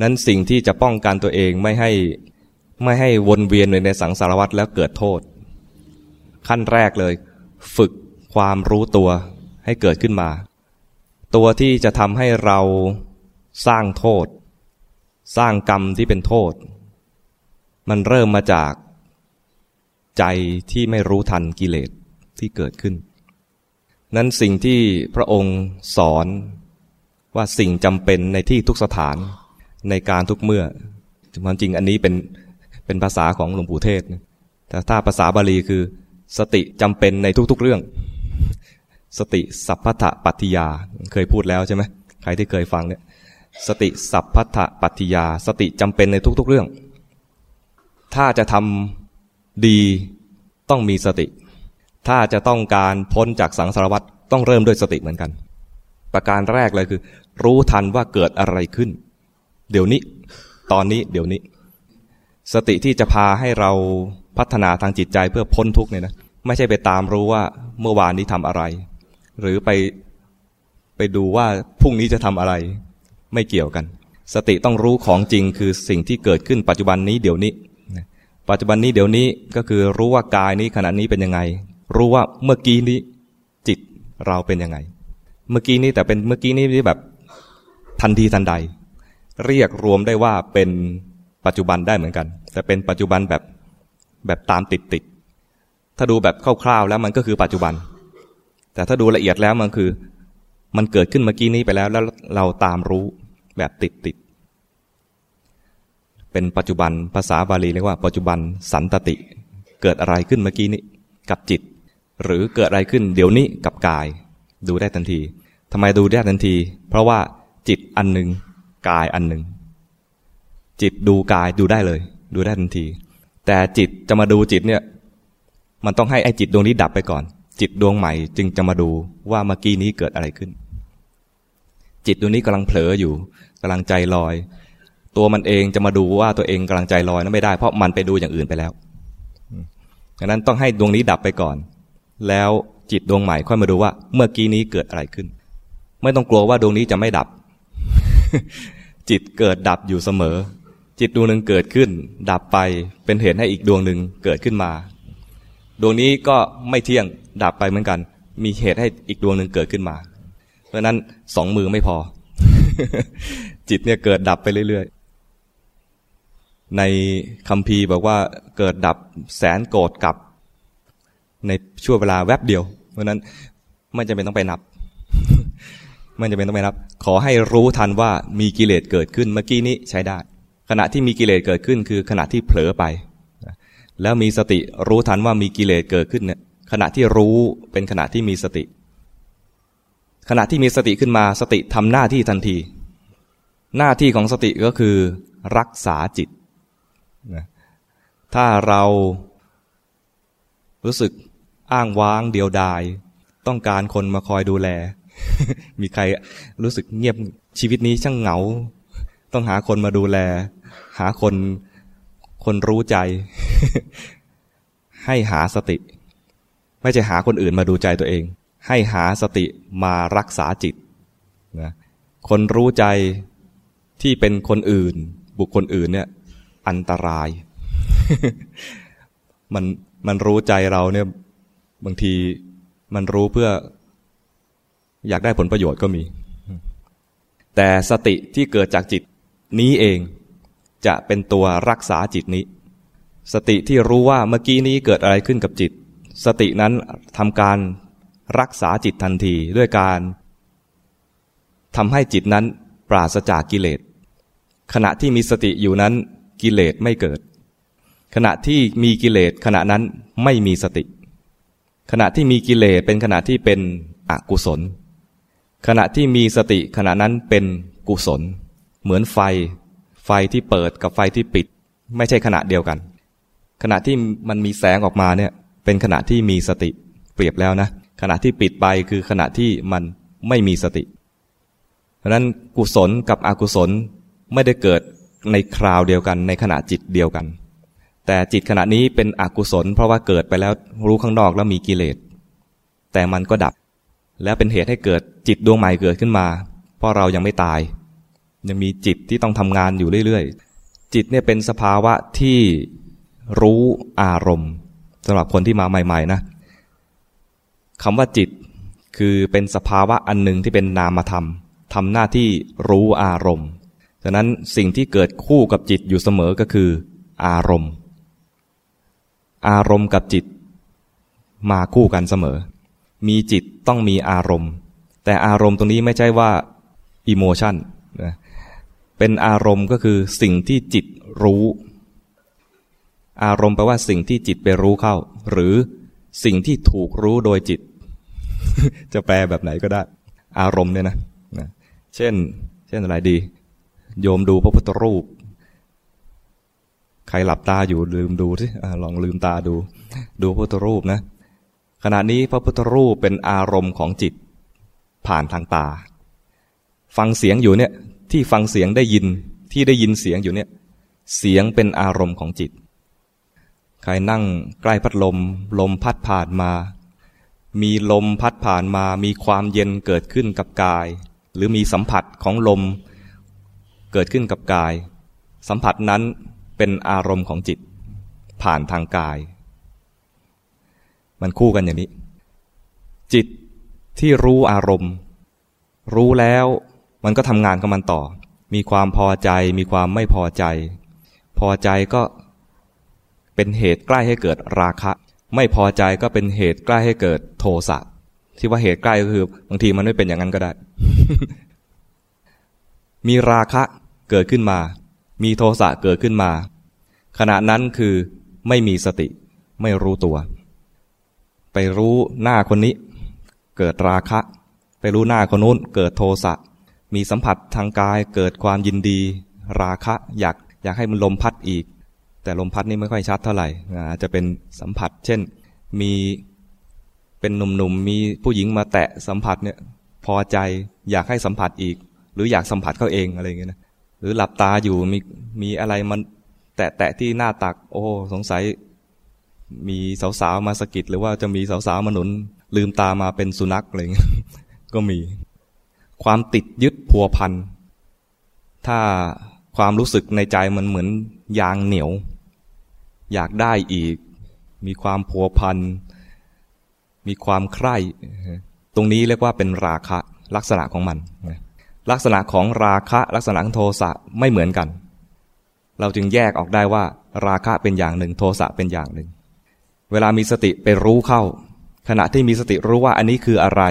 นั้นสิ่งที่จะป้องกันตัวเองไม่ให้ไม่ให้วนเวียนในสังสารวัฏแล้วเกิดโทษ ขั้นแรกเลย ฝึกความรู้ตัวให้เกิดขึ้นมา ตัวที่จะทำให้เราสร้างโทษ สร้างกรรมที่เป็นโทษ มันเริ่มมาจาก ใจที่ไม่รู้ทันกิเลสที่เกิดขึ้น นั้นสิ่งที่พระองค์สอนว่าสิ่งจำเป็นในที่ทุกสถาน ในการทุกเมื่อความจริงอันนี้เป็นเป็นภาษาของหลวงปู่เทศ แต่ถ้าภาษาบาลีคือ สติจำเป็นในทุก ๆเรื่อง สติสัพพะปัติยา เคยพูดแล้วใช่ไหมใครที่เคยฟังเนี่ย สติสัพพะปัติยา สติจำเป็นในทุก ๆเรื่อง ถ้าจะทำดีต้องมีสติ ถ้าจะต้องการพ้นจากสังสารวัฏต้องเริ่มด้วยสติเหมือนกัน ประการแรกเลยคือ รู้ทันว่าเกิดอะไรขึ้น เดี๋ยวนี้ ตอนนี้ เดี๋ยวนี้ สติที่จะพาให้เราพัฒนาทางจิตใจเพื่อพ้นทุกเนี่ยนะไม่ใช่ไปตามรู้ว่าเมื่อวานนี้ทำอะไร หรือไปไปดูว่าพรุ่งนี้จะทำอะไร ไม่เกี่ยวกัน สติต้องรู้ของจริงคือสิ่งที่เกิดขึ้นปัจจุบันนี้เดี๋ยวนี้ ปัจจุบันนี้เดี๋ยวนี้ก็คือรู้ว่ากายนี้ขณะนี้เป็นยังไง รู้ว่าเมื่อกี้นี้จิตเราเป็นยังไง เมื่อกี้นี้แต่เป็นเมื่อกี้นี้แบบทันทีทันใด เรียกรวมได้ว่าเป็นปัจจุบันได้เหมือนกัน แต่เป็นปัจจุบันแบบแบบตามติดติดถ้าดูแบบคร่าวๆแล้วมันก็คือปัจจุบัน แต่ถ้าดูละเอียดแล้วมันคือ มันเกิดขึ้นเมื่อกี้นี้ไปแล้ว แล้วเราตามรู้แบบติดติดเป็นปัจจุบันภาษาบาลีเรียกว่าปัจจุบันสันตติ เกิดอะไรขึ้นเมื่อกี้นี้กับจิต หรือเกิดอะไรขึ้นเดี๋ยวนี้กับกาย ดูได้ทันทีทำไมดูได้ทันที เพราะว่าจิตอันหนึ่ง กายอันหนึ่ง จิตดูกายดูได้เลย ดูได้ทันที แต่จิตจะมาดูจิตเนี่ย มันต้องให้ไอ้จิตดวงนี้ดับไปก่อน จิตดวงใหม่จึงจะมาดูว่าเมื่อกี้นี้เกิดอะไรขึ้น จิตดวงนี้กำลังเผลออยู่กำลังใจลอย ตัวมันเองจะมาดูว่าตัวเองกำลังใจลอยนั้นไม่ได้ เพราะมันไปดูอย่างอื่นไปแล้วดังนั้นต้องให้ดวงนี้ดับไปก่อน แล้วจิตดวงใหม่ค่อยมาดูว่า เมื่อกี้นี้เกิดอะไรขึ้น ไม่ต้องกลัวว่าดวงนี้จะไม่ดับ จิตเกิดดับอยู่เสมอ จิตดวงหนึ่งเกิดขึ้น ดับไปเป็นเหตุให้อีกดวงหนึ่งเกิดขึ้นมา ดวงนี้ก็ไม่เที่ยงดับไปเหมือนกัน มีเหตุให้อีกดวงหนึ่งเกิดขึ้นมา เพราะนั้นสองมือไม่พอ จิตเนี่ยเกิดดับไปเรื่อยๆ ในคำพีบอกว่าเกิดดับแสนโกรธกับ ในช่วงเวลาแวบเดียว เพราะนั้นไม่จำเป็นต้องไปนับ ไม่จำเป็นต้องไปนับ ขอให้รู้ทันว่ามีกิเลสเกิดขึ้นเมื่อกี้นี้ใช้ได้ ขณะที่มีกิเลสเกิดขึ้น คือขณะที่เผลอไป แล้วมีสติรู้ทันว่ามีกิเลสเกิดขึ้นเนี่ยขณะที่รู้เป็นขณะที่มีสติ ขณะที่มีสติขึ้นมาสติทำหน้าที่ทันที หน้าที่ของสติก็คือรักษาจิตถ้าเรารู้สึกอ้างว้างเดียวดาย ต้องการคนมาคอยดูแล มีใครรู้สึกเงียบชีวิตนี้ช่างเหงา ต้องหาคนมาดูแล หาคนคนรู้ใจ ให้หาสติ ไม่ใช่หาคนอื่นมาดูใจตัวเอง ให้หาสติมารักษาจิตนะคนรู้ใจที่เป็นคนอื่น บุคคลอื่นเนี่ย อันตราย มันมันรู้ใจเราเนี่ยบางทีมันรู้เพื่อ อยากได้ผลประโยชน์ก็มี แต่สติที่เกิดจากจิตนี้เองจะเป็นตัวรักษาจิตนี้ สติที่รู้ว่าเมื่อกี้นี้เกิดอะไรขึ้นกับจิต สตินั้นทำการรักษาจิตทันทีด้วยการทำให้จิตนั้นปราศจากกิเลส ขณะที่มีสติอยู่นั้นกิเลสไม่เกิด ขณะที่มีกิเลสขณะนั้นไม่มีสติ ขณะที่มีกิเลสเป็นขณะที่เป็นอกุศล ขณะที่มีสติขณะนั้นเป็นกุศล เหมือนไฟ ไฟที่เปิดกับไฟที่ปิด ไม่ใช่ขณะเดียวกัน ขณะที่มันมีแสงออกมาเนี่ย เป็นขณะที่มีสติเปรียบแล้วนะ ขณะที่ปิดไปคือขณะที่มันไม่มีสติเพราะนั้นกุศลกับอกุศลไม่ได้เกิดในคราวเดียวกัน ในขณะจิตเดียวกัน แต่จิตขณะนี้เป็นอกุศล เพราะว่าเกิดไปแล้วรู้ข้างนอกแล้วมีกิเลสแต่มันก็ดับ แล้วเป็นเหตุให้เกิดจิตดวงใหม่เกิดขึ้นมา เพราะเรายังไม่ตาย ยังมีจิตที่ต้องทำงานอยู่เรื่อยๆ จิตเนี่ยเป็นสภาวะที่รู้อารมณ์สำหรับคนที่มาใหม่ ๆ นะคำว่าจิตคือเป็นสภาวะอันหนึ่งที่เป็นนามธรรมทำหน้าที่รู้อารมณ์ฉะนั้นสิ่งที่เกิดคู่กับจิตอยู่เสมอก็คือ อารมณ์ อารมณ์กับจิตมาคู่กันเสมอ มีจิตต้องมีอารมณ์ แต่อารมณ์ตรงนี้ไม่ใช่ว่าอิโมชันนะเป็นอารมณ์ก็คือสิ่งที่จิตรู้ อารมณ์แปลว่าสิ่งที่จิตไปรู้เข้า หรือสิ่งที่ถูกรู้โดยจิต จะแปลแบบไหนก็ได้ อารมณ์เนี่ยนะนะเช่น เช่นอะไรดี โยมดูพระพุทธรูป ใครหลับตาอยู่ลืมดูสิลองลืมตาดู ดูพระพุทธรูปนะ ขณะนี้พระพุทธรูปเป็นอารมณ์ของจิต ผ่านทางตา ฟังเสียงอยู่เนี่ยที่ฟังเสียงได้ยินที่ได้ยินเสียงอยู่เนี่ยเสียงเป็นอารมณ์ของจิต ใครนั่งใกล้พัดลม ลมพัดผ่านมา มีลมพัดผ่านมา มีความเย็นเกิดขึ้นกับกาย หรือมีสัมผัสของลม เกิดขึ้นกับกาย สัมผัสนั้นเป็นอารมณ์ของจิต ผ่านทางกาย มันคู่กันอย่างนี้ จิตที่รู้อารมณ์ รู้แล้วมันก็ทำงานกับมันต่อ มีความพอใจ มีความไม่พอใจ พอใจก็เป็นเหตุใกล้ให้เกิดราคะ ไม่พอใจก็เป็นเหตุใกล้ให้เกิดโทสะที่ว่าเหตุใกล้ก็คือบางทีมันไม่เป็นอย่างนั้นก็ได้ มีราคะเกิดขึ้นมา มีโทสะเกิดขึ้นมา ขณะนั้นคือไม่มีสติไม่รู้ตัว ไปรู้หน้าคนนี้ เกิดราคะ ไปรู้หน้าคนนู้น เกิดโทสะมีสัมผัสทางกายเกิดความยินดี ราคะอยากอยากให้มันลมพัดอีก แต่ลมพัดนี่ไม่ค่อยชัดเท่าไหร่อาจจะเป็นสัมผัส เช่นมีเป็นหนุ่มๆมีผู้หญิงมาแตะสัมผัสเนี่ยพอใจอยากให้สัมผัสอีก หรืออยากสัมผัสเขาเองอะไรอย่างเงี้ยนะหรือหลับตาอยู่มีมีอะไรมันแตะแตะที่หน้าตัก โอ้สงสัย มีสาวๆมาสกิดหรือว่าจะมีสาวๆมาหนุน ลืมตามาเป็นสุนัขอะไรเงี้ยก็มี ความติดยึดพัวพันถ้าความรู้สึกในใจมันเหมือนยางเหนียว อยากได้อีก มีความพัวพันมีความใคร่ตรงนี้เรียกว่าเป็นราคะลักษณะของมัน ลักษณะของราคะลักษณะของโทสะไม่เหมือนกัน เราจึงแยกออกได้ว่า ราคะเป็นอย่างหนึ่ง โทสะเป็นอย่างหนึ่ง เวลามีสติไปรู้เข้า ขณะที่มีสติรู้ว่าอันนี้คืออะไร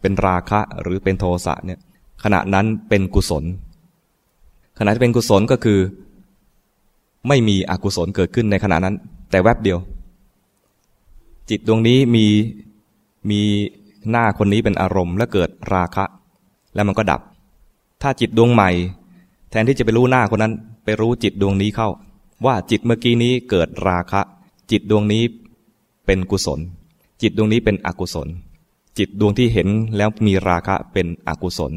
เป็นราคะหรือเป็นโทสะเนี่ยขณะนั้นเป็นกุศล ขณะที่เป็นกุศลก็คือ ไม่มีอกุศลเกิดขึ้นในขณะนั้น แต่แวบเดียว จิตดวงนี้มีมีหน้าคนนี้เป็นอารมณ์ และเกิดราคะ แล้วมันก็ดับ ถ้าจิตดวงใหม่ แทนที่จะไปรู้หน้าคนนั้น ไปรู้จิตดวงนี้เข้า ว่าจิตเมื่อกี้นี้เกิดราคะ จิตดวงนี้ เป็นกุศล จิตดวงนี้เป็นอกุศล จิตดวงที่เห็นแล้วมีราคะเป็นอกุศล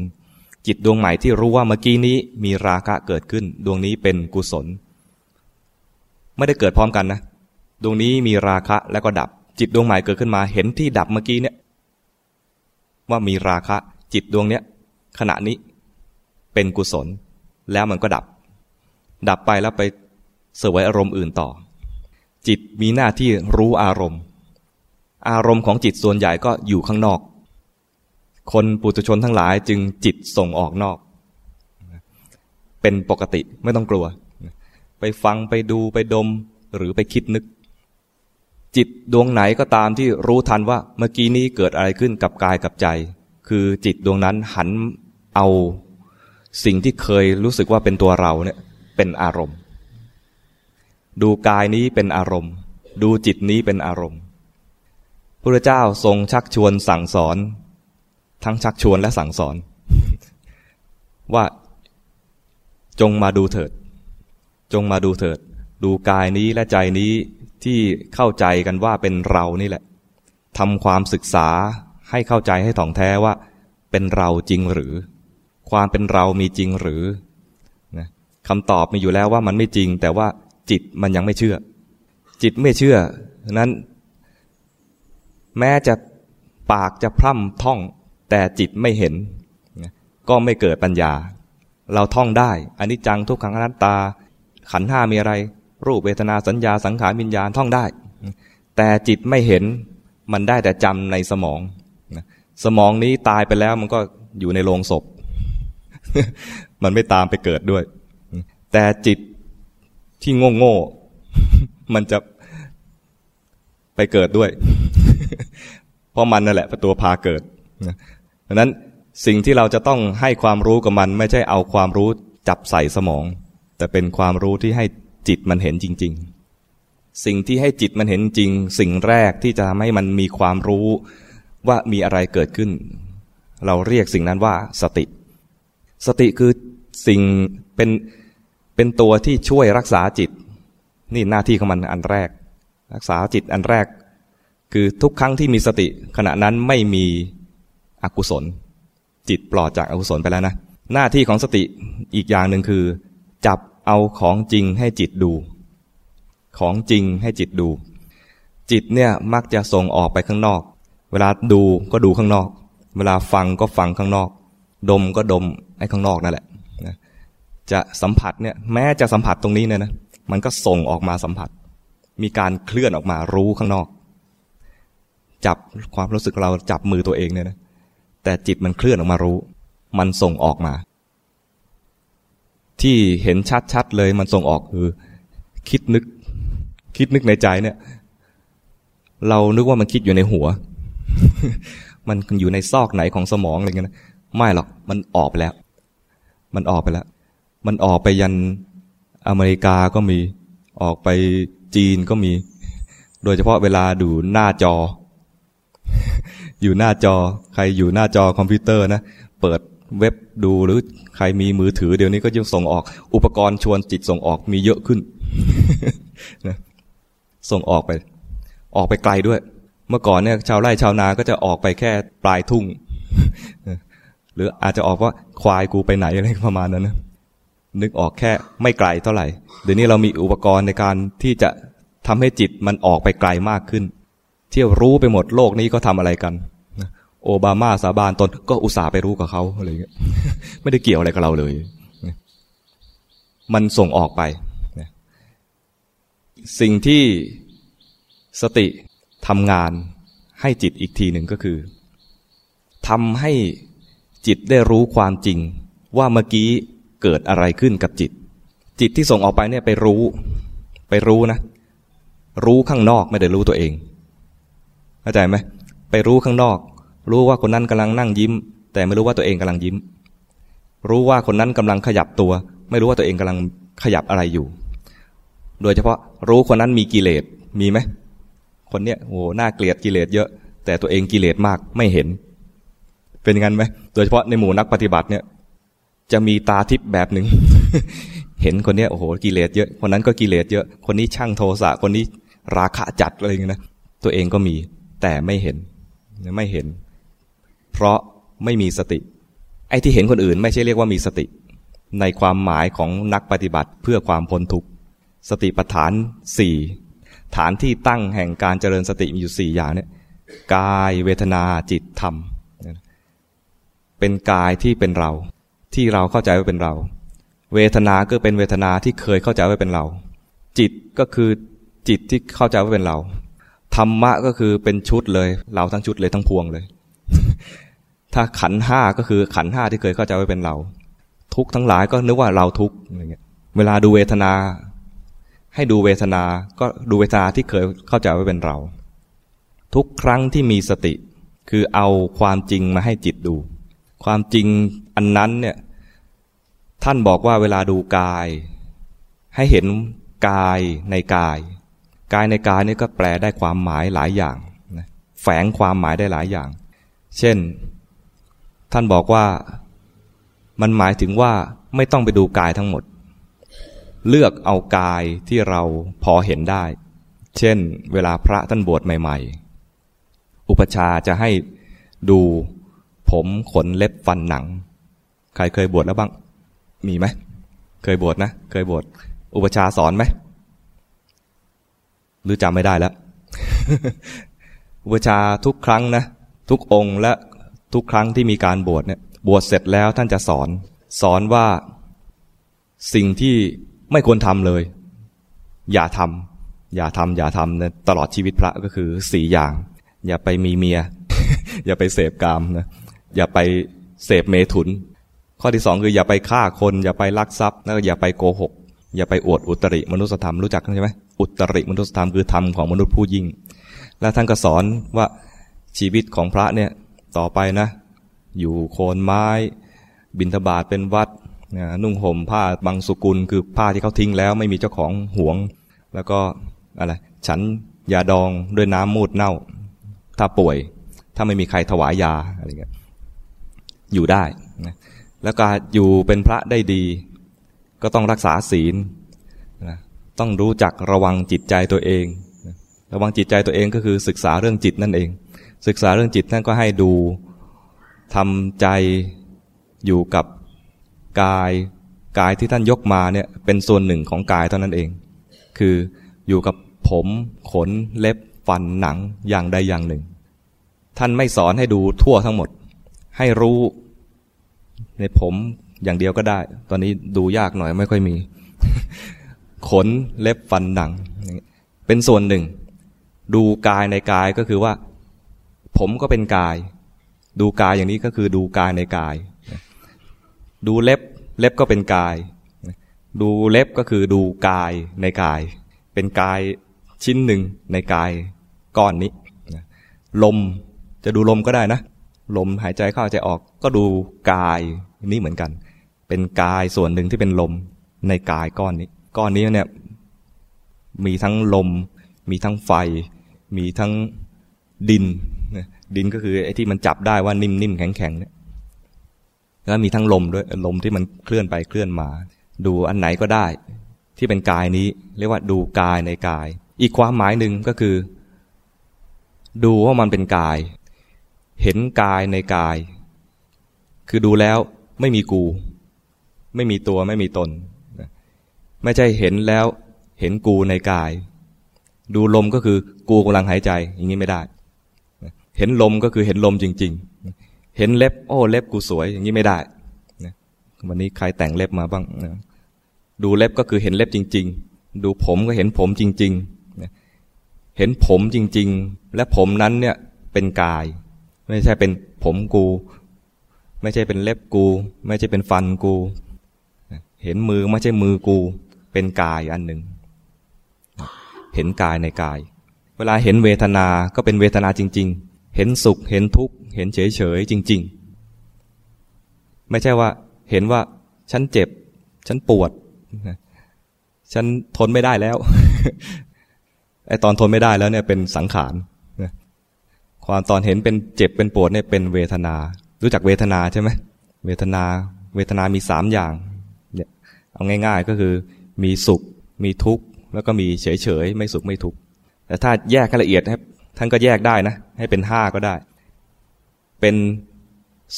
จิตดวงใหม่ที่รู้ว่าเมื่อกี้นี้มีราคะเกิดขึ้น ดวงนี้เป็นกุศล ไม่ได้เกิดพร้อมกันนะ ดวงนี้มีราคะแล้วก็ดับ จิตดวงใหม่เกิดขึ้นมาเห็นที่ดับเมื่อกี้เนี่ยว่ามีราคะ จิตดวงเนี้ยขณะนี้เป็นกุศล แล้วมันก็ดับ ดับไปแล้วไปเสวยอารมณ์อื่นต่อ จิตมีหน้าที่รู้อารมณ์ อารมณ์ของจิตส่วนใหญ่ก็อยู่ข้างนอก คนปุถุชนทั้งหลายจึงจิตส่งออกนอก เป็นปกติไม่ต้องกลัว ไปฟังไปดูไปดมหรือไปคิดนึก จิตดวงไหนก็ตามที่รู้ทันว่าเมื่อกี้นี้เกิดอะไรขึ้นกับกายกับใจ คือจิตดวงนั้นหันเอาสิ่งที่เคยรู้สึกว่าเป็นตัวเราเนี่ยเป็นอารมณ์ ดูกายนี้เป็นอารมณ์ ดูจิตนี้เป็นอารมณ์พระเจ้าทรงชักชวนสั่งสอน ทั้งชักชวนและสั่งสอน ว่าจงมาดูเถิด จงมาดูเถิด ดูกายนี้และใจนี้ที่เข้าใจกันว่าเป็นเรานี่แหละทำความศึกษาให้เข้าใจให้ถ่องแท้ว่า เป็นเราจริงหรือ ความเป็นเรามีจริงหรือนะคำตอบมีอยู่แล้วว่ามันไม่จริง แต่ว่า จิตมันยังไม่เชื่อ จิตไม่เชื่อนั้น แม้จะปากจะพร่ำท่อง แต่จิตไม่เห็น ก็ไม่เกิดปัญญา เราท่องได้อันนี้จังทุกขังอนัตตา ขันห้ามีอะไร รูปเวทนาสัญญาสังขารวิญญาณท่องได้ แต่จิตไม่เห็นมันได้แต่จำในสมองสมองนี้ตายไปแล้วมันก็อยู่ในโรงศพ มันไม่ตามไปเกิดด้วย แต่จิต ที่โง่โง่มันจะไปเกิดด้วย เพราะมันนั่นแหละเป็นตัวพาเกิดดังนั้นสิ่งที่เราจะต้องให้ความรู้กับมัน ไม่ใช่เอาความรู้จับใส่สมอง แต่เป็นความรู้ที่ให้จิตมันเห็นจริง ๆ สิ่งที่ให้จิตมันเห็นจริง สิ่งแรกที่จะทำให้มันมีความรู้ว่ามีอะไรเกิดขึ้น เราเรียกสิ่งนั้นว่าสติ สติคือสิ่งเป็น เป็นตัวที่ช่วยรักษาจิต นี่หน้าที่ของมันอันแรก รักษาจิตอันแรก คือทุกครั้งที่มีสติ ขณะนั้นไม่มีอกุศล จิตปลอดจากอกุศลไปแล้วนะ หน้าที่ของสติอีกอย่างหนึ่งคือ จับเอาของจริงให้จิตดู ของจริงให้จิตดู จิตเนี่ยมักจะส่งออกไปข้างนอก เวลาดูก็ดูข้างนอก เวลาฟังก็ฟังข้างนอก ดมก็ดมไอ้ข้างนอกนั่นแหละ จะสัมผัสเนี่ย แม้จะสัมผัสตรงนี้เนี่ยนะมันก็ส่งออกมาสัมผัส มีการเคลื่อนออกมารู้ข้างนอก จับความรู้สึกเราจับมือตัวเองเนี่ยนะแต่จิตมันเคลื่อนออกมารู้ มันส่งออกมา ที่เห็นชัดๆเลยมันส่งออกคือ คิดนึก คิดนึกในใจเนี่ย เรานึกว่ามันคิดอยู่ในหัว มันอยู่ในซอกไหนของสมองอะไรเงี้ยนะไม่หรอกมันออกไปแล้ว มันออกไปแล้ว มันออกไปยันอเมริกาก็มี ออกไปจีนก็มี โดยเฉพาะเวลาดูหน้าจอ อยู่หน้าจอ ใครอยู่หน้าจอคอมพิวเตอร์นะ เปิดเว็บดูหรือใครมีมือถือเดี๋ยวนี้ก็ยังส่งออก อุปกรณ์ชวนจิตส่งออกมีเยอะขึ้นนะส่งออกไป ออกไปไกลด้วย เมื่อก่อนเนี่ย ชาวไร่ชาวนาก็จะออกไปแค่ปลายทุ่ง หรืออาจจะออกว่าควายกูไปไหนอะไรประมาณนั้นนะ นึกออกแค่ไม่ไกลเท่าไหร่ เดี๋ยวนี้เรามีอุปกรณ์ในการที่จะทำให้จิตมันออกไปไกลมากขึ้น เที่ยวรู้ไปหมดโลกนี้ก็ทำอะไรกัน โอบามาสาบานตนก็อุตส่าห์ไปรู้กับเขาอะไรเงี้ยไม่ได้เกี่ยวอะไรกับเราเลย มันส่งออกไป สิ่งที่สติทำงานให้จิตอีกทีหนึ่งก็คือทำให้จิตได้รู้ความจริง ว่าเมื่อกี้ เกิดอะไรขึ้นกับจิต จิตที่ส่งออกไปเนี่ยไปรู้ ไปรู้นะ รู้ข้างนอกไม่ได้รู้ตัวเองเข้าใจไหมไปรู้ข้างนอก รู้ว่าคนนั้นกำลังนั่งยิ้ม แต่ไม่รู้ว่าตัวเองกำลังยิ้ม รู้ว่าคนนั้นกำลังขยับตัว ไม่รู้ว่าตัวเองกำลังขยับอะไรอยู่ โดยเฉพาะรู้คนนั้นมีกิเลสมีไหมคนเนี้ยโอ้หน้าเกลียดกิเลสเยอะ แต่ตัวเองกิเลสมากไม่เห็น เป็นงั้นไหมโดยเฉพาะในหมู่นักปฏิบัติเนี่ย จะมีตาทิพย์แบบหนึ่งเห็นคนเนี้ยโอ้โหกิเลสเยอะคนนั้นก็กิเลสเยอะ คนนี้ช่างโทสะคนนี้ราคะจัดอะไรอย่างเงี้ยนะตัวเองก็มีแต่ไม่เห็นไม่เห็น เพราะไม่มีสติ ไอ้ที่เห็นคนอื่น ไม่ใช่เรียกว่ามีสติ ในความหมายของนักปฏิบัติเพื่อความพ้นทุกข์สติปัฏฐานสี่ฐานที่ตั้งแห่งการเจริญสติมีอยู่สี่อย่างเนี่ยกายเวทนาจิตธรรม เป็นกายที่เป็นเรา ที่เราเข้าใจว่าเป็นเรา เวทนาก็เป็นเวทนาที่เคยเข้าใจว่าเป็นเรา จิตก็คือจิตที่เข้าใจว่าเป็นเราธรรมะก็คือเป็นชุดเลย เราทั้งชุดเลยทั้งพวงเลย ถ้าขันห้าก็คือขันห้าที่เคยเข้าใจว่าเป็นเรา ทุกทั้งหลายก็นึกว่าเราทุกอะไรเงี้ยเวลาดูเวทนา ให้ดูเวทนา ก็ดูเวทนาที่เคยเข้าใจว่าเป็นเรา ทุกครั้งที่มีสติ คือเอาความจริงมาให้จิตดู ความจริง อันนั้นเนี่ยท่านบอกว่าเวลาดูกาย ให้เห็นกายในกาย กายในกายนี่ก็แปลได้ความหมายหลายอย่างแฝงความหมายได้หลายอย่าง เช่น ท่านบอกว่ามันหมายถึงว่าไม่ต้องไปดูกายทั้งหมด เลือกเอากายที่เราพอเห็นได้ เช่น เวลาพระท่านบวชใหม่ ๆ อุปชาจะให้ดูผมขนเล็บฟันหนัง ใครเคยบวชแล้วบ้าง มีไหม เคยบวชนะ เคยบวช อุปชาสอนไหม หรือจำไม่ได้แล้ว อุปชาทุกครั้งนะ ทุกองค์และทุกครั้งที่มีการบวชเนี่ย บวชเสร็จแล้วท่านจะสอน สอนว่าสิ่งที่ไม่ควรทำเลย อย่าทำ อย่าทำ อย่าทำนะตลอดชีวิตพระก็คือสี่อย่าง อย่าไปมีเมีย อย่าไปเสพกามนะ อย่าไปเสพเมถุน ข้อที่สองคืออย่าไปฆ่าคนอย่าไปลักทรัพย์แล้วก็อย่าไปโกหก อย่าไปอวดอุตริมนุสธรรมรู้จักใช่ไหมอุตริมนุสธรรมคือธรรมของมนุษย์ผู้ยิ่ง แล้วท่านก็สอนว่าชีวิตของพระเนี่ยต่อไปนะ อยู่โคนไม้ บินทบาทเป็นวัดนุ่งห่มผ้าบางสุกุล คือผ้าที่เขาทิ้งแล้วไม่มีเจ้าของห่วง แล้วก็อะไรฉันยาดองด้วยน้ำมูดเน่า ถ้าป่วย ถ้าไม่มีใครถวายยาอะไรเงี้ยอยู่ได้นะ แล้วก็อยู่เป็นพระได้ดี ก็ต้องรักษาศีลนะต้องรู้จักระวังจิตใจตัวเอง ระวังจิตใจตัวเองก็คือศึกษาเรื่องจิตนั่นเอง ศึกษาเรื่องจิตท่านก็ให้ดูทำใจอยู่กับกายกายที่ท่านยกมาเนี่ยเป็นส่วนหนึ่งของกายเท่านั้นเอง คืออยู่กับผมขนเล็บฟันหนังอย่างใดอย่างหนึ่ง ท่านไม่สอนให้ดูทั่วทั้งหมด ให้รู้ ในผมอย่างเดียวก็ได้ ตอนนี้ดูยากหน่อยไม่ค่อยมี ขนเล็บฟันหนัง เป็นส่วนหนึ่ง ดูกายในกายก็คือว่า ผมก็เป็นกาย ดูกายอย่างนี้ก็คือดูกายในกาย ดูเล็บเล็บก็เป็นกาย ดูเล็บก็คือดูกายในกาย เป็นกายชิ้นหนึ่งในกายก้อนนี้ลมจะดูลมก็ได้นะ ลมหายใจเข้าใจออกก็ดูกาย นี้เหมือนกัน เป็นกายส่วนหนึ่งที่เป็นลมในกายก้อนนี้ ก้อนนี้เนี่ยมีทั้งลม มีทั้งไฟ มีทั้งดิน ดินก็คือไอ้ที่มันจับได้ว่านิ่มๆแข็งๆเนี่ยแล้วมีทั้งลมด้วยลมที่มันเคลื่อนไปเคลื่อนมา ดูอันไหนก็ได้ ที่เป็นกายนี้ เรียกว่าดูกายในกาย อีกความหมายหนึ่งก็คือ ดูว่ามันเป็นกาย เห็นกายในกาย คือดูแล้ว ไม่มีกู ไม่มีตัวไม่มีตน ไม่ใช่เห็นแล้วเห็นกูในกาย ดูลมก็คือกูกำลังหายใจ อย่างนี้ไม่ได้ เห็นลมก็คือเห็นลมจริง ๆ เห็นเล็บ โอ้เล็บกูสวย อย่างนี้ไม่ได้วันนี้ใครแต่งเล็บมาบ้างดูเล็บก็คือเห็นเล็บจริง ๆ ดูผมก็เห็นผมจริง ๆ เห็นผมจริง ๆ และผมนั้นเนี่ยเป็นกาย ไม่ใช่เป็นผมกู ไม่ใช่เป็นเล็บกู ไม่ใช่เป็นฟันกู เห็นมือไม่ใช่มือกู เป็นกายอันหนึ่ง เห็นกายในกาย เวลาเห็นเวทนา ก็เป็นเวทนาจริง ๆ เห็นสุข เห็นทุกข์ เห็นเฉยๆจริง ๆ ไม่ใช่ว่า เห็นว่าฉันเจ็บ ฉันปวด ฉันทนไม่ได้แล้ว ไอตอนทนไม่ได้แล้วเนี่ยเป็นสังขาร ความตอนเห็นเป็นเจ็บเป็นปวดเนี่ยเป็นเวทนา รู้จักเวทนาใช่ไหมเวทนา เวทนามีสามอย่างเนี่ยเอาง่าย ๆก็คือ มีสุข มีทุกข์ แล้วก็มีเฉยๆไม่สุขไม่ทุกข์แต่ถ้าแยกให้ละเอียดท่านก็แยกได้นะ ให้เป็นห้าก็ได้ เป็น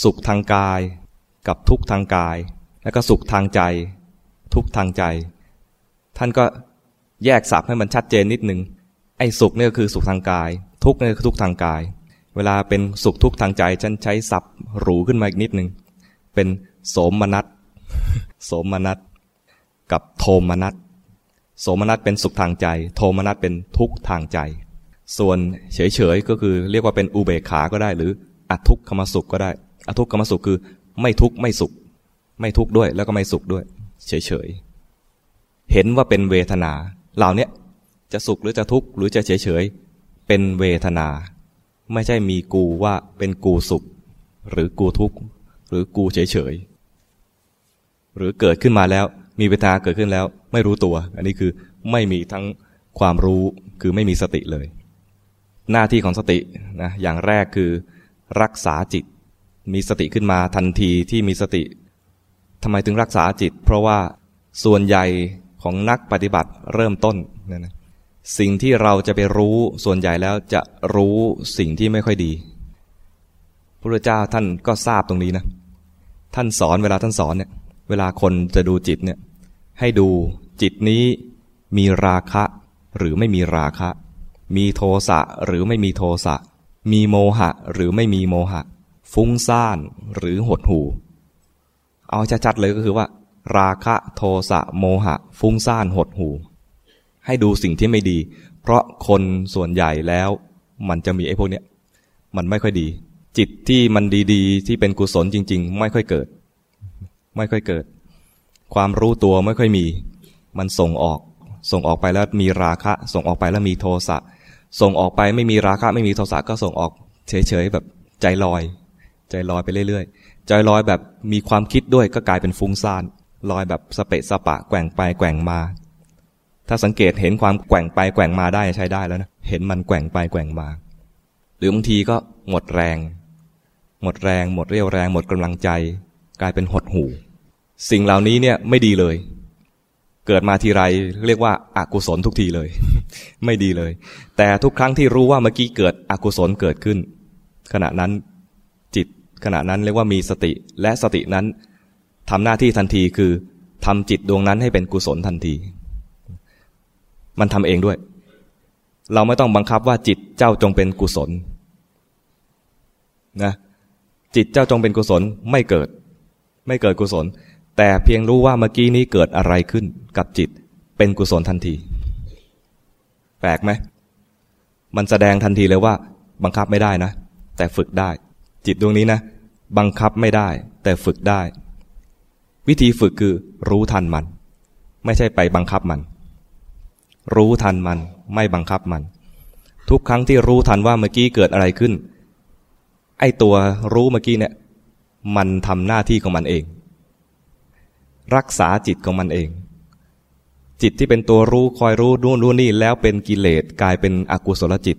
สุขทางกาย กับทุกข์ทางกาย แล้วก็สุขทางใจ ทุกข์ทางใจ ท่านก็แยกสับให้มันชัดเจนนิดนึงไอ้สุขเนี่ก็คือสุขทางกาย ทุกข์เนี่ยคือทุกข์ทางกาย เวลาเป็นสุขทุกทางใจฉันใช้สับหรูขึ้นมาอีกนิดหนึ่งเป็นโสมนัสโสมนัสกับโทมนัสโสมนัสเป็นสุขทางใจ โทมนัสเป็นทุกทางใจ ส่วนเฉยๆก็คือเรียกว่าเป็นอุเบกขาก็ได้ หรืออทุกขมสุขก็ได้ อทุกขมสุขคือไม่ทุกข์ไม่สุข ไม่ทุกข์ด้วยแล้วก็ไม่สุขด้วย เฉยๆเห็นว่าเป็นเวทนา เหล่านี้จะสุขหรือจะทุกข์หรือจะเฉยๆเป็นเวทนา ไม่ใช่มีกูว่าเป็นกูสุข หรือกูทุกข์หรือกูเฉยๆหรือเกิดขึ้นมาแล้ว มีเวทนาเกิดขึ้นแล้ว ไม่รู้ตัว อันนี้คือไม่มีทั้งความรู้คือไม่มีสติเลย หน้าที่ของสตินะอย่างแรกคือรักษาจิต มีสติขึ้นมาทันทีที่มีสติทำไมถึงรักษาจิต เพราะว่าส่วนใหญ่ของนักปฏิบัติเริ่มต้นนะนะ สิ่งที่เราจะไปรู้ส่วนใหญ่แล้วจะรู้สิ่งที่ไม่ค่อยดีพระเจ้าท่านก็ทราบตรงนี้นะ ท่านสอนเวลาท่านสอนเนี่ย เวลาคนจะดูจิตเนี่ย ให้ดูจิตนี้มีราคะหรือไม่มีราคะ มีโทสะหรือไม่มีโทสะ มีโมหะหรือไม่มีโมหะ ฟุ้งซ่านหรือหดหูเอาชัดๆเลยก็คือว่า ราคะโทสะโมหะ ฟุ้งซ่านหดหู ให้ดูสิ่งที่ไม่ดี เพราะคนส่วนใหญ่แล้ว มันจะมีไอ้พวกเนี้ยมันไม่ค่อยดี จิตที่มันดีๆ ที่เป็นกุศลจริง ๆ ไม่ค่อยเกิด ไม่ค่อยเกิด ความรู้ตัวไม่ค่อยมี มันส่งออก ส่งออกไปแล้วมีราคะ ส่งออกไปแล้วมีโทสะส่งออกไปไม่มีราคะไม่มีโทสะก็ส่งออกเฉยๆแบบใจลอย ใจลอยไปเรื่อยๆใจลอยแบบมีความคิดด้วยก็กลายเป็นฟุ้งซ่านลอยแบบสเปะสปะแกว่งไปแกว่งมา ถ้าสังเกตเห็นความแกว่งไปแกว่งมาได้ใช้ได้แล้วนะ เห็นมันแกว่งไปแกว่งมา หรือบางทีก็หมดแรง หมดแรง หมดเรี่ยวแรง หมดกำลังใจ กลายเป็นหดหูสิ่งเหล่านี้เนี่ยไม่ดีเลย เกิดมาทีไรเรียกว่าอากุศลทุกทีเลย ไม่ดีเลย แต่ทุกครั้งที่รู้ว่าเมื่อกี้เกิดอกุศลเกิดขึ้น ขณะนั้นจิตขณะนั้นเรียกว่ามีสติ และสตินั้นทำหน้าที่ทันทีคือทำจิตดวงนั้นให้เป็นกุศลทันที มันทำเองด้วย เราไม่ต้องบังคับว่าจิตเจ้าจงเป็นกุศลนะจิตเจ้าจงเป็นกุศลไม่เกิด ไม่เกิดกุศล แต่เพียงรู้ว่าเมื่อกี้นี้เกิดอะไรขึ้นกับจิตเป็นกุศลทันที แปลกไหมมันแสดงทันทีเลยว่า บังคับไม่ได้นะ แต่ฝึกได้ จิตดวงนี้นะ บังคับไม่ได้ แต่ฝึกได้ วิธีฝึกคือรู้ทันมัน ไม่ใช่ไปบังคับมัน รู้ทันมัน ไม่บังคับมัน ทุกครั้งที่รู้ทันว่าเมื่อกี้เกิดอะไรขึ้น ไอตัวรู้เมื่อกี้เนี่ย มันทำหน้าที่ของมันเอง รักษาจิตของมันเอง จิตที่เป็นตัวรู้คอยรู้นู่นรู้นี่แล้วเป็นกิเลสกลายเป็นอกุศลจิต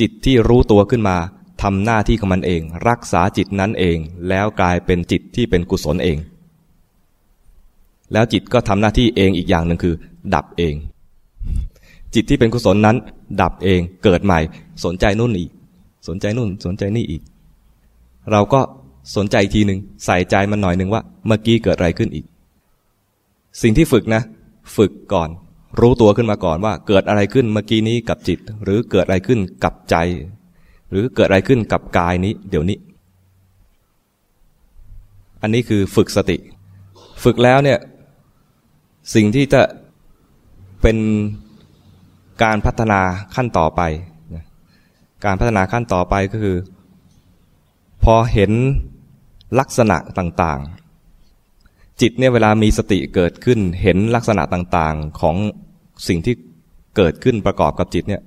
จิตที่รู้ตัวขึ้นมาทำหน้าที่ของมันเอง รักษาจิตนั้นเอง แล้วกลายเป็นจิตที่เป็นกุศลเอง แล้วจิตก็ทำหน้าที่เองอีกอย่างหนึ่งคือ ดับเอง จิตที่เป็นกุศลนั้น ดับเองเกิดใหม่ สนใจนู่นอีก สนใจนู่น สนใจนี่อีก เราก็สนใจทีหนึ่งใส่ใจมันหน่อยหนึ่งว่า เมื่อกี้เกิดอะไรขึ้นอีก สิ่งที่ฝึกนะ ฝึกก่อน รู้ตัวขึ้นมาก่อนว่า เกิดอะไรขึ้นเมื่อกี้นี้กับจิต หรือเกิดอะไรขึ้นกับใจ หรือเกิดอะไรขึ้นกับกายนี้ เดี๋ยวนี้ อันนี้คือฝึกสติ ฝึกแล้วเนี่ย สิ่งที่จะเป็น การพัฒนาขั้นต่อไปการพัฒนาขั้นต่อไปก็คือ พอเห็นลักษณะต่างๆ จิตเนี่ยเวลามีสติเกิดขึ้น เห็นลักษณะต่างๆของสิ่งที่เกิดขึ้นประกอบกับจิตเนี่ย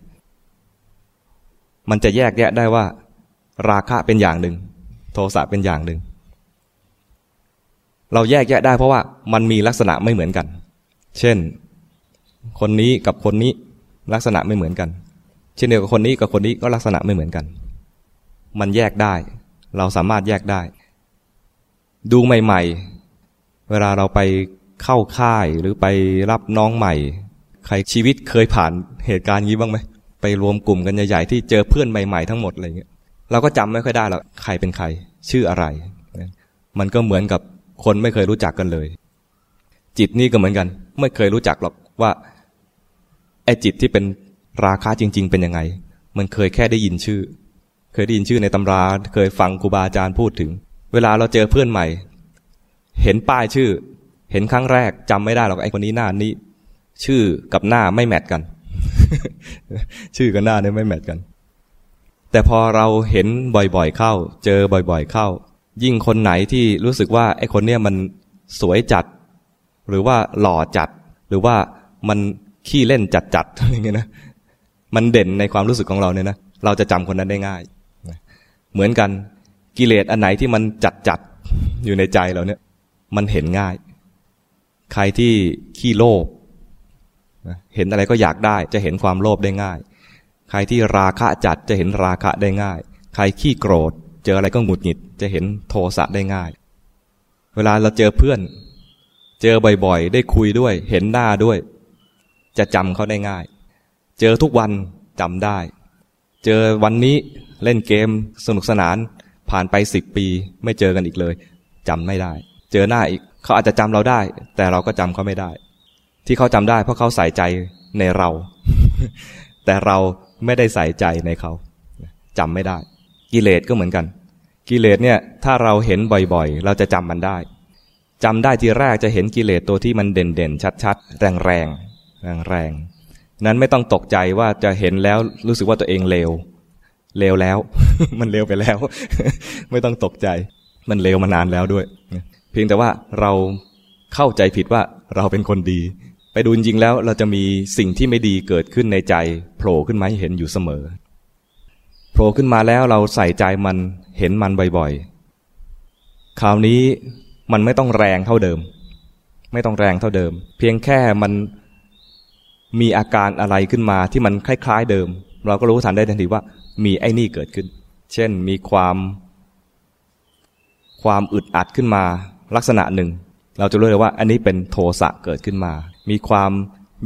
มันจะแยกแยะได้ว่า ราคะเป็นอย่างหนึ่ง โทสะเป็นอย่างหนึ่ง เราแยกแยะได้เพราะว่ามันมีลักษณะไม่เหมือนกัน เช่น คนนี้กับคนนี้ ลักษณะไม่เหมือนกัน เช่นเดียวกับคนนี้กับคนนี้ก็ลักษณะไม่เหมือนกัน มันแยกได้ เราสามารถแยกได้ ดูใหม่ ๆ เวลาเราไปเข้าค่ายหรือไปรับน้องใหม่ ใครชีวิตเคยผ่านเหตุการณ์นี้บ้างไหมไปรวมกลุ่มกันใหญ่ๆที่เจอเพื่อนใหม่ๆทั้งหมดอะไรเงี้ยเราก็จำไม่ค่อยได้หรอกใครเป็นใคร ชื่ออะไร มันก็เหมือนกับคนไม่เคยรู้จักกันเลย จิตนี่ก็เหมือนกัน ไม่เคยรู้จักหรอกว่า ไอ้จิตที่เป็นราคาจริง ๆ เป็นยังไง มันเคยแค่ได้ยินชื่อ เคยได้ยินชื่อในตำรา เคยฟังครูบาอาจารย์พูดถึง เวลาเราเจอเพื่อนใหม่ เห็นป้ายชื่อ เห็นครั้งแรกจำไม่ได้หรอกไอ้คนนี้หน้านี้ ชื่อกับหน้าไม่แมทกัน ชื่อกับหน้าเนี่ยไม่แมทกัน แต่พอเราเห็นบ่อยๆเข้า เจอบ่อยๆเข้า ยิ่งคนไหนที่รู้สึกว่าไอ้คนเนี้ยมันสวยจัด หรือว่าหล่อจัด หรือว่ามัน ขี้เล่นจัดจัดอะไรเงี้ยนะมันเด่นในความรู้สึกของเราเนี่ยนะเราจะจำคนนั้นได้ง่าย เหมือนกันกิเลสอันไหนที่มันจัดจัดอยู่ในใจเราเนี่ย มันเห็นง่าย ใครที่ขี้โลภเห็นอะไรก็อยากได้ จะเห็นความโลภได้ง่าย ใครที่ราคะจัดจะเห็นราคะได้ง่าย ใครขี้โกรธ เจออะไรก็หงุดหงิด จะเห็นโทสะได้ง่าย เวลาเราเจอเพื่อน เจอบ่อยๆ ได้คุยด้วย เห็นหน้าด้วย จะจำเขาได้ง่าย เจอทุกวันจำได้ เจอวันนี้เล่นเกมสนุกสนานผ่านไปสิบปี ไม่เจอกันอีกเลยจำไม่ได้ เจอหน้าอีกเขาอาจจะจำเราได้ แต่เราก็จำเขาไม่ได้ ที่เขาจำได้เพราะเขาใส่ใจในเรา แต่เราไม่ได้ใส่ใจในเขาจำไม่ได้ กิเลสก็เหมือนกัน กิเลสเนี่ยถ้าเราเห็นบ่อยๆ เราจะจำมันได้จำได้ทีแรกจะเห็นกิเลสตัวที่มันเด่นๆ ชัดๆ แรง แรงแรงนั้นไม่ต้องตกใจว่าจะเห็นแล้วรู้สึกว่าตัวเองเลวเลวแล้ว มันเลวไปแล้ว ไม่ต้องตกใจ มันเลวมานานแล้วด้วย เพียงแต่ว่าเราเข้าใจผิดว่าเราเป็นคนดี ไปดูจริงแล้วเราจะมีสิ่งที่ไม่ดีเกิดขึ้นในใจโผล่ขึ้นมาให้เห็นอยู่เสมอโผล่ขึ้นมาแล้วเราใส่ใจมันเห็นมันบ่อยๆ คราวนี้มันไม่ต้องแรงเท่าเดิม ไม่ต้องแรงเท่าเดิม เพียงแค่มัน มีอาการอะไรขึ้นมาที่มันคล้าย ๆ เดิม เราก็รู้ทันได้ทันทีว่า มีไอ้นี่เกิดขึ้น เช่นมีความ ความอึดอัดขึ้นมา ลักษณะหนึ่ง เราจะรู้เลยว่า อันนี้เป็นโทสะเกิดขึ้นมา มีความ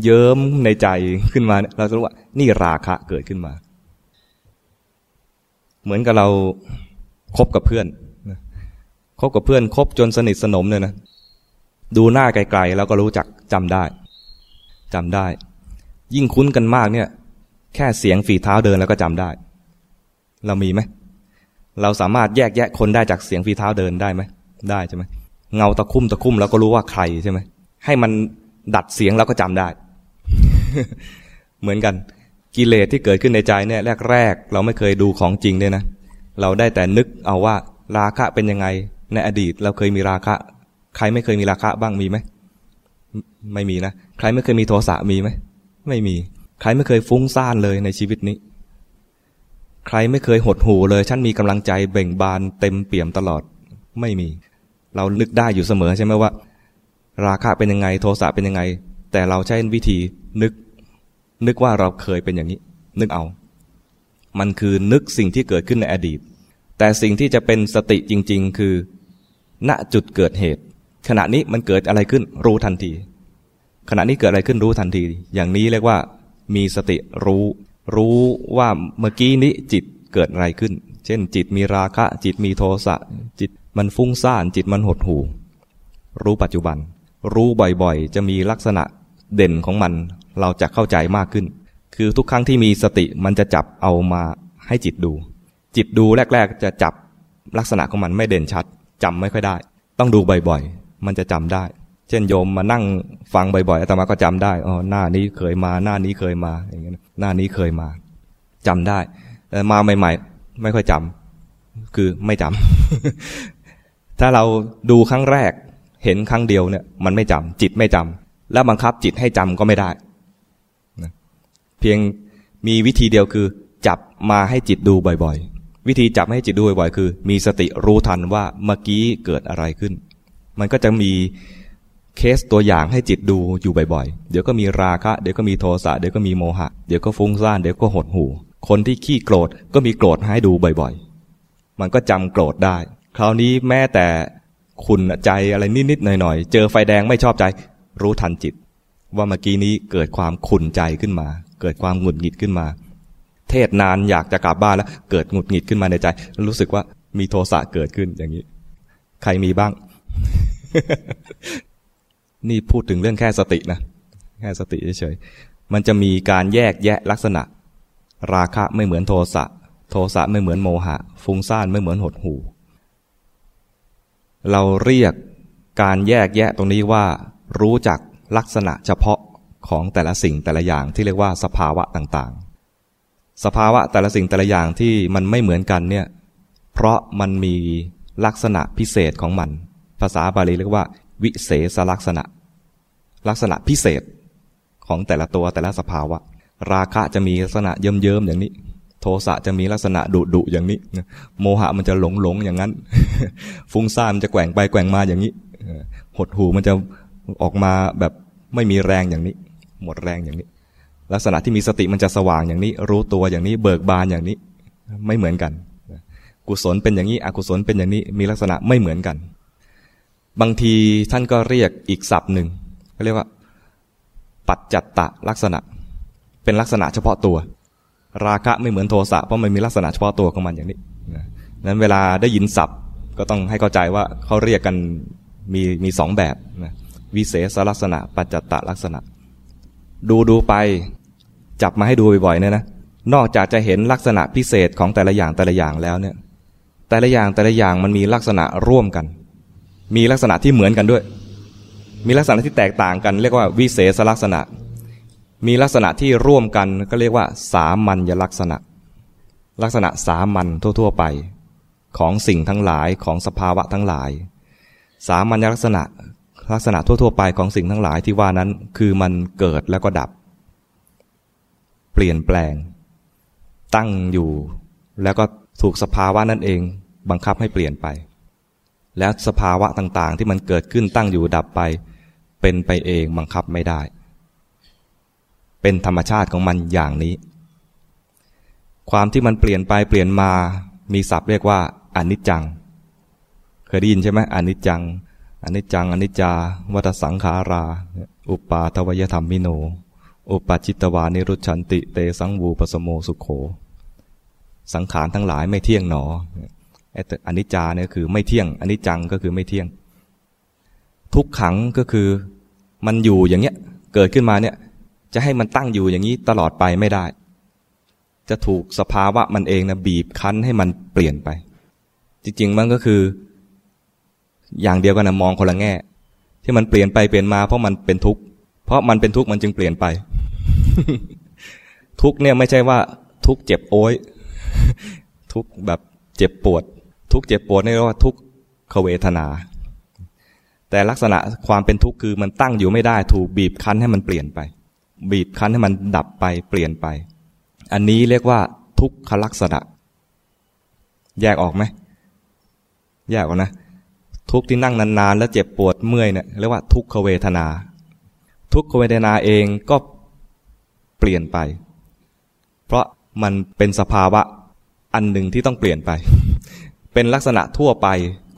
เยิ้มในใจขึ้นมา เราจะรู้ว่า นี่ราคะเกิดขึ้นมา เหมือนกับเราคบกับเพื่อนคบกับเพื่อนคบจนสนิทสนมเนี่ยนะ ดูหน้าไกลๆแล้วก็รู้จักจำได้จำได้ ยิ่งคุ้นกันมากเนี่ย แค่เสียงฝีเท้าเดินแล้วก็จำได้ เรามีไหมเราสามารถแยกแยะคนได้จากเสียงฝีเท้าเดินได้ไหมได้ใช่ไหมเงาตะคุ่มตะคุ่มแล้วก็รู้ว่าใครใช่ไหมให้มันดัดเสียงแล้วก็จำได้ เหมือนกันกิเลสที่เกิดขึ้นในใจเนี่ยแรกๆ เราไม่เคยดูของจริงเนี่ยนะ เราได้แต่นึกเอาว่าราคะเป็นยังไง ในอดีตเราเคยมีราคะ ใครไม่เคยมีราคะบ้างมีไหม ไม่มีนะ ใครไม่เคยมีโทสะมีไหม ไม่มี ใครไม่เคยฟุ้งซ่านเลยในชีวิตนี้ ใครไม่เคยหดหูเลย ฉันมีกำลังใจเบ่งบานเต็มเปี่ยมตลอด ไม่มี เรานึกได้อยู่เสมอใช่ไหมว่า ราคะเป็นยังไง โทสะเป็นยังไง แต่เราใช้วิธีนึก นึกว่าเราเคยเป็นอย่างนี้ นึกเอา มันคือนึกสิ่งที่เกิดขึ้นในอดีต แต่สิ่งที่จะเป็นสติจริง ๆ คือ ณจุดเกิดเหตุ ขณะนี้มันเกิดอะไรขึ้น รู้ทันที ขณะนี้เกิดอะไรขึ้นรู้ทันที อย่างนี้เรียกว่า มีสติรู้ รู้ว่าเมื่อกี้นี้จิตเกิดอะไรขึ้น เช่น จิตมีราคะ จิตมีโทสะ จิตมันฟุ้งซ่าน จิตมันหดหู่ รู้ปัจจุบัน รู้บ่อยๆ จะมีลักษณะเด่นของมัน เราจะเข้าใจมากขึ้น คือทุกครั้งที่มีสติมันจะจับเอามาให้จิตดู จิตดูแรก ๆ จะจับลักษณะของมันไม่เด่นชัดจำไม่ค่อยได้ ต้องดูบ่อยๆ มันจะจำได้ เช่นโยมมานั่งฟังบ่อยๆอาตมาก็จำได้อ๋อหน้านี้เคยมา หน้านี้เคยมาอย่างเงี้ยหน้านี้เคยมาจำได้แต่มาใหม่ๆ ไม่ค่อยจำคือไม่จำถ้าเราดูครั้งแรก เห็นครั้งเดียวเนี่ย มันไม่จำจิตไม่จำแล้วบังคับจิตให้จำก็ไม่ได้เพียงมีวิธีเดียวคือ จับมาให้จิตดูบ่อยๆ วิธีจับให้จิตดูบ่อยๆ คือ มีสติรู้ทันว่าเมื่อกี้เกิดอะไรขึ้น มันก็จะมี เคสตัวอย่างให้จิตดูอยู่บ่อยๆ เดี๋ยวก็มีราคะ เดี๋ยวก็มีโทสะ เดี๋ยวก็มีโมหะ เดี๋ยวก็ฟุ้งซ่าน เดี๋ยวก็หดหู่ คนที่ขี้โกรธก็มีโกรธให้ดูบ่อยๆ มันก็จำโกรธได้ คราวนี้แม้แต่ขุนใจอะไรนิดๆ หน่อยๆ เจอไฟแดงไม่ชอบใจ รู้ทันจิต ว่าเมื่อกี้นี้เกิดความขุนใจขึ้นมา เกิดความหงุดหงิดขึ้นมา เทศนานอยากจะกลับบ้านแล้ว เกิดหงุดหงิดขึ้นมาในใจ รู้สึกว่ามีโทสะเกิดขึ้นอย่างนี้ ใครมีบ้าง นี่พูดถึงเรื่องแค่สตินะ แค่สติเฉยๆ มันจะมีการแยกแยะลักษณะ ราคะไม่เหมือนโทสะ โทสะไม่เหมือนโมหะ ฟุ้งซ่านไม่เหมือนหดหู เราเรียกการแยกแยะตรงนี้ว่า รู้จักลักษณะเฉพาะของแต่ละสิ่งแต่ละอย่างที่เรียกว่าสภาวะต่างๆ สภาวะแต่ละสิ่งแต่ละอย่างที่มันไม่เหมือนกันเนี่ย เพราะมันมีลักษณะพิเศษของมัน ภาษาบาลีเรียกว่า วิเศษลักษณะ ลักษณะพิเศษของแต่ละตัวแต่ละสภาวะ ราคะจะมีลักษณะเยิ้มเยิ้มอย่างนี้ โทสะจะมีลักษณะดุดุอย่างนี้ โมหะมันจะหลงหลงอย่างนั้น ฟุ้งซ่านมันจะแกว่งไปแกว่งมาอย่างนี้หดหูมันจะออกมาแบบไม่มีแรงอย่างนี้ หมดแรงอย่างนี้ ลักษณะที่มีสติมันจะสว่างอย่างนี้ รู้ตัวอย่างนี้ เบิกบานอย่างนี้ ไม่เหมือนกัน กุศลเป็นอย่างนี้ อกุศลเป็นอย่างนี้มีลักษณะไม่เหมือนกัน บางทีท่านก็เรียกอีกศัพท์หนึ่งเขาเรียกว่า ปัจจัตตะลักษณะ เป็นลักษณะเฉพาะตัว ราคะไม่เหมือนโทสะเพราะมันมีลักษณะเฉพาะตัวของมันอย่างนี้นั้นเวลาได้ยินศัพท์ก็ต้องให้เข้าใจว่าเขาเรียกกันมีมีสองแบบวิเศษลักษณะ ปัจจัตตลักษณะ ดูดูไป จับมาให้ดูบ่อยๆเนี่ยนะนอกจากจะเห็นลักษณะพิเศษของแต่ละอย่างแต่ละอย่างแล้วเนี่ย แต่ละอย่างแต่ละอย่างมันมีลักษณะร่วมกัน มีลักษณะที่เหมือนกันด้วย มีลักษณะที่แตกต่างกัน เรียกว่าวิเศษลักษณะ มีลักษณะที่ร่วมกันก็เรียกว่า สามัญลักษณะ ลักษณะสามัญทั่ว ๆ ไป ของสิ่งทั้งหลายของสภาวะทั้งหลาย สามัญลักษณะลักษณะทั่ว ๆ ไปของสิ่งทั้งหลายที่ว่านั้นคือมันเกิดแล้วก็ดับ เปลี่ยนแปลง ตั้งอยู่ แล้วก็ถูกสภาวะนั่นเอง บังคับให้เปลี่ยนไป แล้วสภาวะต่างๆ ที่มันเกิดขึ้นตั้งอยู่ดับไป เป็นไปเองบังคับไม่ได้ เป็นธรรมชาติของมันอย่างนี้ ความที่มันเปลี่ยนไปเปลี่ยนมามีศัพท์เรียกว่าอนิจจัง เคยได้ยินใช่ไหมอนิจจังอนิจจังอนิจจาวัตสังขารา อุปาทวยธรรมมิโน อุปจิตวานิรุชันติเตสังวูปสโมสุขโข สังขารทั้งหลายไม่เที่ยงหนอ อนิจจาเนี่ยคือไม่เที่ยงอนิจจังก็คือไม่เที่ยง ทุกขังก็คือมันอยู่อย่างเงี้ยเกิดขึ้นมาเนี่ยจะให้มันตั้งอยู่อย่างนี้ตลอดไปไม่ได้ จะถูกสภาวะมันเองนะบีบคั้นให้มันเปลี่ยนไป จริงๆมันก็คือ อย่างเดียวกันนะมองคนละแง่ ที่มันเปลี่ยนไปเปลี่ยนมาเพราะมันเป็นทุกข์เพราะมันเป็นทุกข์มันจึงเปลี่ยนไป ทุกข์เนี่ยไม่ใช่ว่าทุกข์เจ็บโอ้ยทุกข์แบบเจ็บปวด ทุกเจ็บปวดนี่เรียกว่าทุกขเวทนา แต่ลักษณะความเป็นทุกข์คือมันตั้งอยู่ไม่ได้ ถูกบีบคั้นให้มันเปลี่ยนไป บีบคั้นให้มันดับไปเปลี่ยนไป อันนี้เรียกว่า ทุกขลักษณะ แยกออกไหมแยกออกนะ ทุกที่นั่งนานๆ แล้วเจ็บปวดเมื่อยเนี่ยเรียกว่าทุกขเวทนา ทุกขเวทนาเองก็เปลี่ยนไป เพราะมันเป็นสภาวะอันหนึ่งที่ต้องเปลี่ยนไป เป็นลักษณะทั่วไป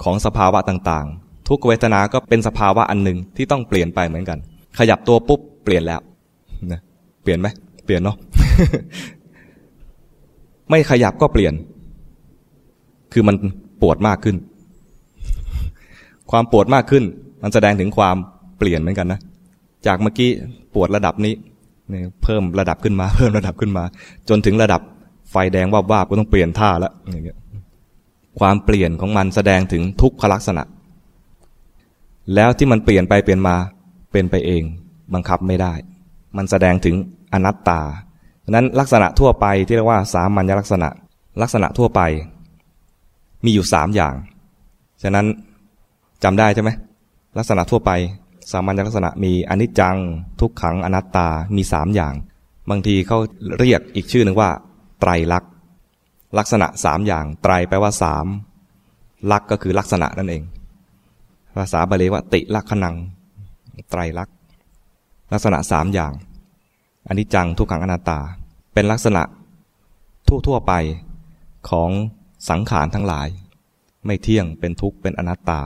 ของสภาวะต่างๆ ทุกเวทนาก็เป็นสภาวะอันหนึ่งที่ต้องเปลี่ยนไปเหมือนกัน ขยับตัวปุ๊บเปลี่ยนแล้วนะเปลี่ยนไหมเปลี่ยนเนาะไม่ขยับก็เปลี่ยน คือมันปวดมากขึ้น ความปวดมากขึ้น มันแสดงถึงความเปลี่ยนเหมือนกันนะ จากเมื่อกี้ปวดระดับนี้เพิ่มระดับขึ้นมา เพิ่มระดับขึ้นมา จนถึงระดับไฟแดงวาบวาบก็ต้องเปลี่ยนท่าล้วอย่างเงี้ย ความเปลี่ยนของมันแสดงถึงทุกขลักษณะ แล้วที่มันเปลี่ยนไปเปลี่ยนมาเป็นไปเอง บังคับไม่ได้ มันแสดงถึงอนัตตาดังนั้นลักษณะทั่วไปที่เรียกว่าสามัญลักษณะ ลักษณะทั่วไป มีอยู่สามอย่าง ฉะนั้นจำได้ใช่ไหมลักษณะทั่วไป สามัญลักษณะมีอนิจจัง ทุกขังอนัตตามีสามอย่าง บางทีเขาเรียกอีกชื่อหนึ่งว่า ไตรลักษณ ลักษณะสามอย่าง ไตรแปลว่าสามลักก็คือลักษณะนั่นเอง ภาษาบาลีว่าติลักขณัง ไตรลักษณ์ลักษณะสามอย่างอันนี้จังทุกขังอนัตตา เป็นลักษณะทั่วๆไปของสังขารทั้งหลาย ไม่เที่ยงเป็นทุกข์เป็นอนัตตา